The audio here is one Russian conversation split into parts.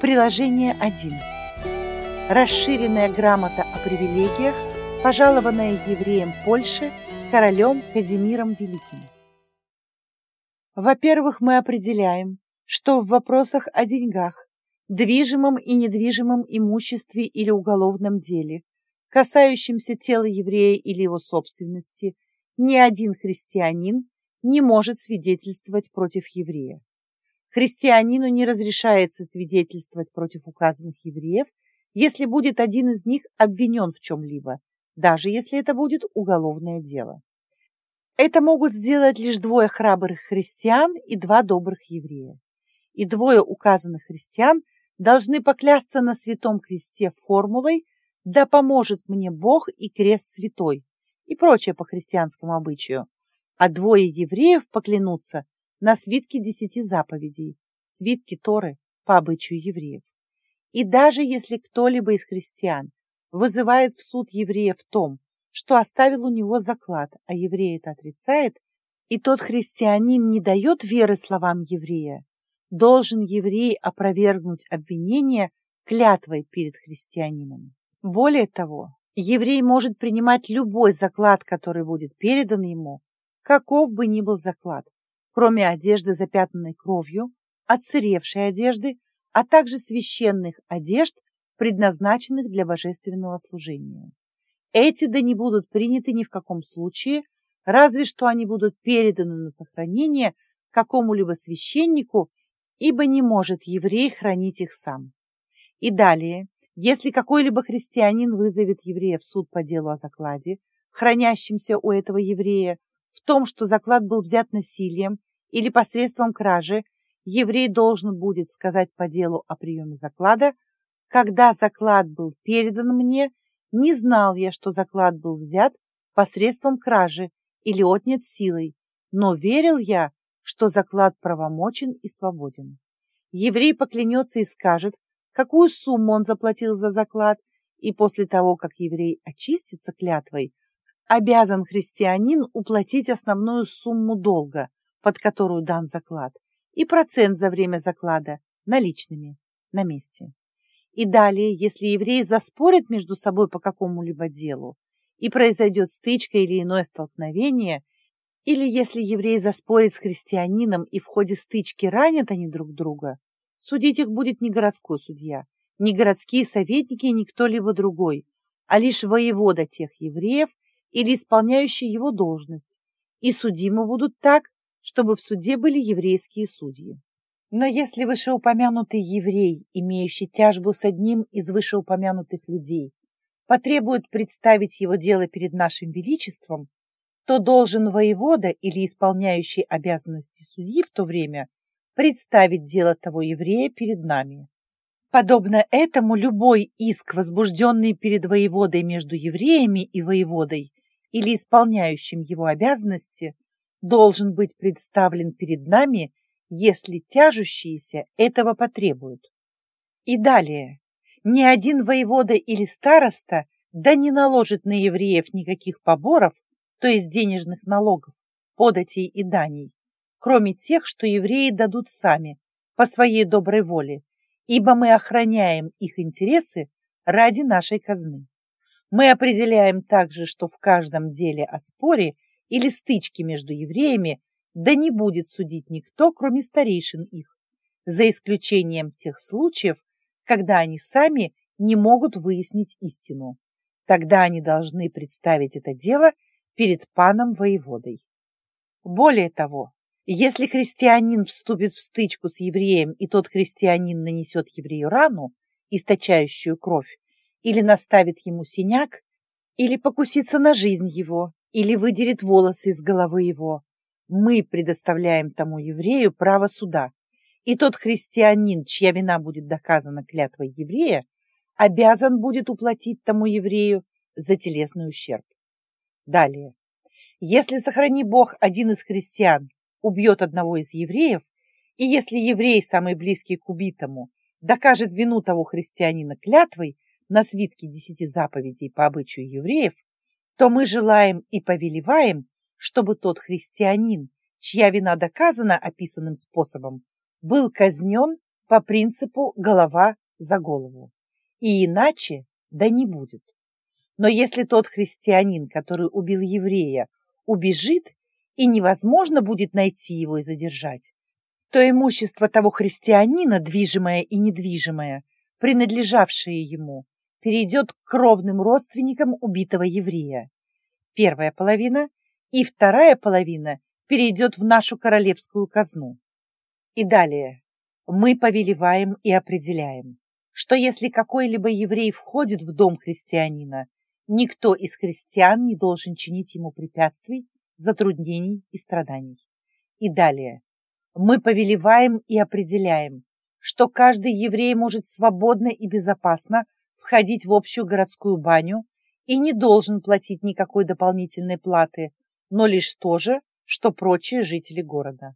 Приложение 1. Расширенная грамота о привилегиях, пожалованная евреям Польши королем Казимиром Великим. Во-первых, мы определяем, что в вопросах о деньгах, движимом и недвижимом имуществе или уголовном деле, касающемся тела еврея или его собственности, ни один христианин не может свидетельствовать против еврея. Христианину не разрешается свидетельствовать против указанных евреев, если будет один из них обвинен в чем-либо, даже если это будет уголовное дело. Это могут сделать лишь двое храбрых христиан и два добрых еврея. И двое указанных христиан должны поклясться на святом кресте формулой «Да поможет мне Бог и крест святой» и прочее по христианскому обычаю, а двое евреев поклянутся на свитке десяти заповедей, свитке Торы по обычаю евреев. И даже если кто-либо из христиан вызывает в суд еврея в том, что оставил у него заклад, а еврей это отрицает, и тот христианин не дает веры словам еврея, должен еврей опровергнуть обвинение клятвой перед христианином. Более того, еврей может принимать любой заклад, который будет передан ему, каков бы ни был заклад, кроме одежды, запятнанной кровью, отсыревшей одежды, а также священных одежд, предназначенных для божественного служения. Эти да не будут приняты ни в каком случае, разве что они будут переданы на сохранение какому-либо священнику, ибо не может еврей хранить их сам. И далее, если какой-либо христианин вызовет еврея в суд по делу о закладе, хранящемся у этого еврея, в том, что заклад был взят насилием или посредством кражи, еврей должен будет сказать по делу о приеме заклада, когда заклад был передан мне, не знал я, что заклад был взят посредством кражи или отнят силой, но верил я, что заклад правомочен и свободен. Еврей поклянется и скажет, какую сумму он заплатил за заклад, и после того, как еврей очистится клятвой, обязан христианин уплатить основную сумму долга, под которую дан заклад, и процент за время заклада наличными на месте. И далее, если евреи заспорят между собой по какому-либо делу, и произойдет стычка или иное столкновение, или если еврей заспорит с христианином и в ходе стычки ранят они друг друга, судить их будет не городской судья, не городские советники и не кто-либо другой, а лишь воевода тех евреев, или исполняющие его должность, и судимы будут так, чтобы в суде были еврейские судьи. Но если вышеупомянутый еврей, имеющий тяжбу с одним из вышеупомянутых людей, потребует представить его дело перед нашим величеством, то должен воевода или исполняющий обязанности судьи в то время представить дело того еврея перед нами. Подобно этому любой иск, возбужденный перед воеводой между евреями и воеводой, или исполняющим его обязанности должен быть представлен перед нами, если тяжущиеся этого потребуют. И далее, ни один воевода или староста да не наложит на евреев никаких поборов, то есть денежных налогов, податей и даний, кроме тех, что евреи дадут сами, по своей доброй воле, ибо мы охраняем их интересы ради нашей казны. Мы определяем также, что в каждом деле о споре или стычке между евреями да не будет судить никто, кроме старейшин их, за исключением тех случаев, когда они сами не могут выяснить истину. Тогда они должны представить это дело перед паном воеводой. Более того, если христианин вступит в стычку с евреем, и тот христианин нанесет еврею рану, источающую кровь, или наставит ему синяк, или покусится на жизнь его, или выдерет волосы из головы его. Мы предоставляем тому еврею право суда, и тот христианин, чья вина будет доказана клятвой еврея, обязан будет уплатить тому еврею за телесный ущерб. Далее. Если, сохрани Бог, один из христиан убьет одного из евреев, и если еврей, самый близкий к убитому, докажет вину того христианина клятвой, на свитке десяти заповедей по обычаю евреев, то мы желаем и повелеваем, чтобы тот христианин, чья вина доказана описанным способом, был казнен по принципу голова за голову. И иначе да не будет. Но если тот христианин, который убил еврея, убежит, и невозможно будет найти его и задержать, то имущество того христианина, движимое и недвижимое, принадлежавшее ему, перейдет к кровным родственникам убитого еврея. Первая половина и вторая половина перейдет в нашу королевскую казну. И далее мы повелеваем и определяем, что если какой-либо еврей входит в дом христианина, никто из христиан не должен чинить ему препятствий, затруднений и страданий. И далее мы повелеваем и определяем, что каждый еврей может свободно и безопасно входить в общую городскую баню и не должен платить никакой дополнительной платы, но лишь то же, что прочие жители города.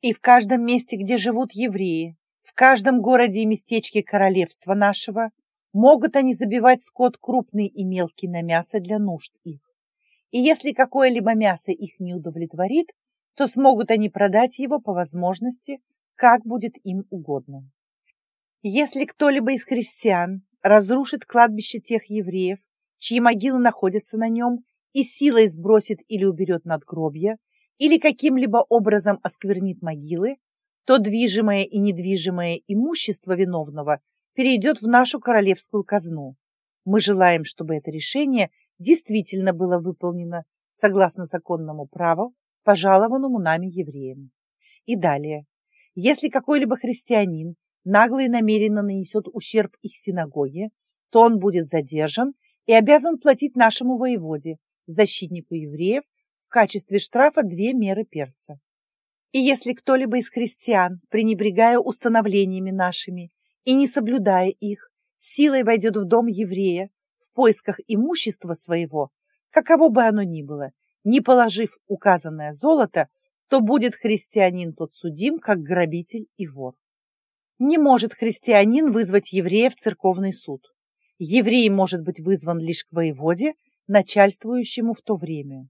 И в каждом месте, где живут евреи, в каждом городе и местечке королевства нашего, могут они забивать скот крупный и мелкий на мясо для нужд их. И если какое-либо мясо их не удовлетворит, то смогут они продать его по возможности, как будет им угодно. Если кто-либо из христиан разрушит кладбище тех евреев, чьи могилы находятся на нем, и силой сбросит или уберет надгробья, или каким-либо образом осквернит могилы, то движимое и недвижимое имущество виновного перейдет в нашу королевскую казну. Мы желаем, чтобы это решение действительно было выполнено согласно законному праву, пожалованному нами евреям. И далее, если какой-либо христианин нагло и намеренно нанесет ущерб их синагоге, то он будет задержан и обязан платить нашему воеводе, защитнику евреев, в качестве штрафа две меры перца. И если кто-либо из христиан, пренебрегая установлениями нашими и не соблюдая их, силой войдет в дом еврея в поисках имущества своего, каково бы оно ни было, не положив указанное золото, то будет христианин тот судим, как грабитель и вор. Не может христианин вызвать еврея в церковный суд. Еврей может быть вызван лишь к воеводе, начальствующему в то время.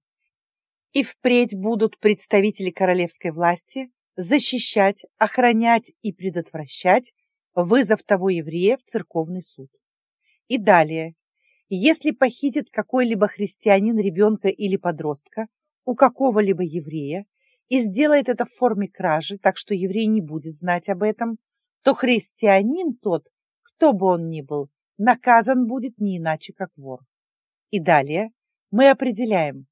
И впредь будут представители королевской власти защищать, охранять и предотвращать вызов того еврея в церковный суд. И далее, если похитит какой-либо христианин ребенка или подростка у какого-либо еврея и сделает это в форме кражи, так что еврей не будет знать об этом, то христианин тот, кто бы он ни был, наказан будет не иначе, как вор. И далее мы определяем,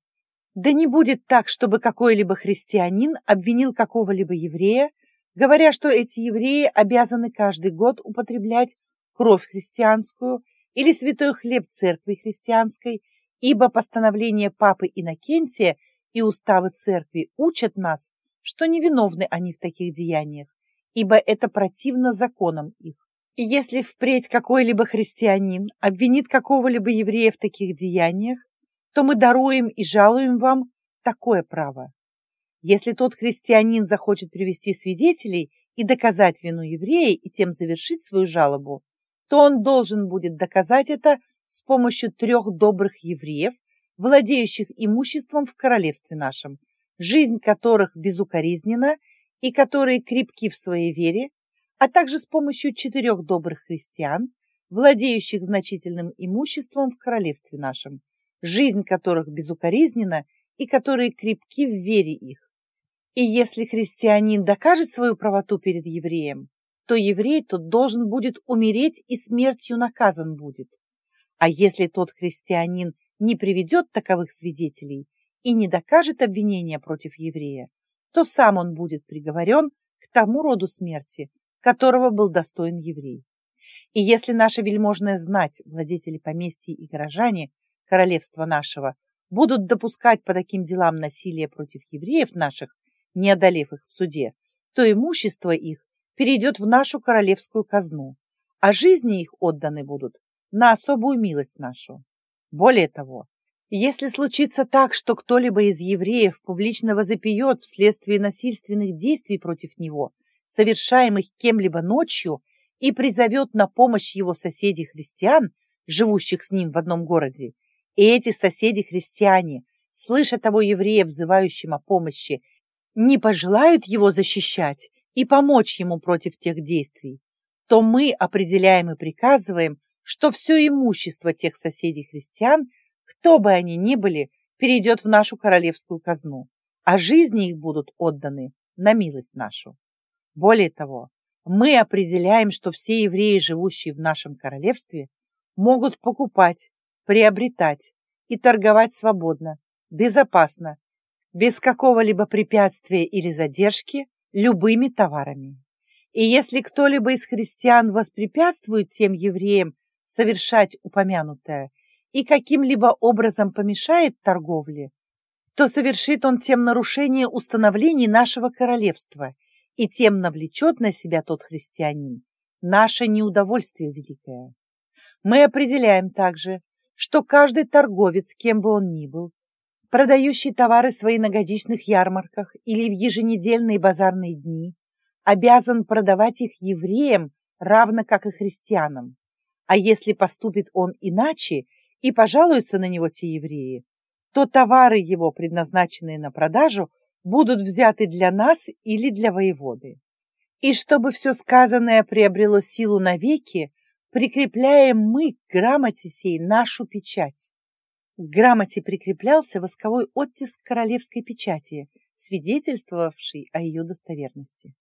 да не будет так, чтобы какой-либо христианин обвинил какого-либо еврея, говоря, что эти евреи обязаны каждый год употреблять кровь христианскую или святой хлеб церкви христианской, ибо постановление папы Иннокентия и уставы церкви учат нас, что невиновны они в таких деяниях, ибо это противно законам их. И если впредь какой-либо христианин обвинит какого-либо еврея в таких деяниях, то мы даруем и жалуем вам такое право. Если тот христианин захочет привести свидетелей и доказать вину еврея и тем завершить свою жалобу, то он должен будет доказать это с помощью трех добрых евреев, владеющих имуществом в королевстве нашем, жизнь которых безукоризнена и которые крепки в своей вере, а также с помощью четырех добрых христиан, владеющих значительным имуществом в королевстве нашем, жизнь которых безукоризнена и которые крепки в вере их. И если христианин докажет свою правоту перед евреем, то еврей тот должен будет умереть и смертью наказан будет. А если тот христианин не приведет таковых свидетелей и не докажет обвинения против еврея, то сам он будет приговорен к тому роду смерти, которого был достоин еврей. И если наша вельможная знать, владетели поместья и горожане королевства нашего, будут допускать по таким делам насилие против евреев наших, не одолев их в суде, то имущество их перейдет в нашу королевскую казну, а жизни их отданы будут на особую милость нашу. Более того, если случится так, что кто-либо из евреев публично возопьет вследствие насильственных действий против него, совершаемых кем-либо ночью, и призовет на помощь его соседей-христиан, живущих с ним в одном городе, и эти соседи-христиане, слыша того еврея, взывающим о помощи, не пожелают его защищать и помочь ему против тех действий, то мы определяем и приказываем, что все имущество тех соседей-христиан, кто бы они ни были, перейдет в нашу королевскую казну, а жизни их будут отданы на милость нашу. Более того, мы определяем, что все евреи, живущие в нашем королевстве, могут покупать, приобретать и торговать свободно, безопасно, без какого-либо препятствия или задержки любыми товарами. И если кто-либо из христиан воспрепятствует тем евреям совершать упомянутое и каким-либо образом помешает торговле, то совершит он тем нарушение установлений нашего королевства и тем навлечет на себя тот христианин наше неудовольствие великое. Мы определяем также, что каждый торговец, кем бы он ни был, продающий товары в своих годичных ярмарках или в еженедельные базарные дни, обязан продавать их евреям, равно как и христианам. А если поступит он иначе и пожалуются на него те евреи, то товары его, предназначенные на продажу, будут взяты для нас или для воеводы. И чтобы все сказанное приобрело силу навеки, прикрепляем мы к грамоте сей нашу печать. К грамоте прикреплялся восковой оттиск королевской печати, свидетельствовавший о ее достоверности.